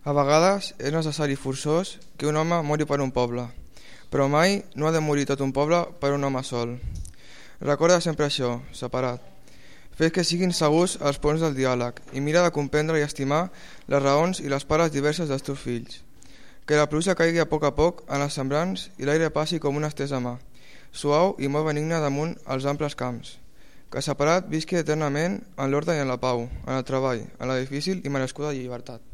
A vegades és necessari forçós que un home mori per un poble, però mai no ha de morir tot un poble per un home sol. Recorda sempre això, separat. Fes que siguin segurs els ponts del diàleg i mira de comprendre i estimar les raons i les pares diverses dels teus fills. Que la pluja caigui a poc a poc en els sembrants i l'aire passi com una estesa mà, suau i molt benigna damunt els amples camps. Que separat visqui eternament en l'ordre i en la pau, en el treball, en la difícil i merescuda llibertat.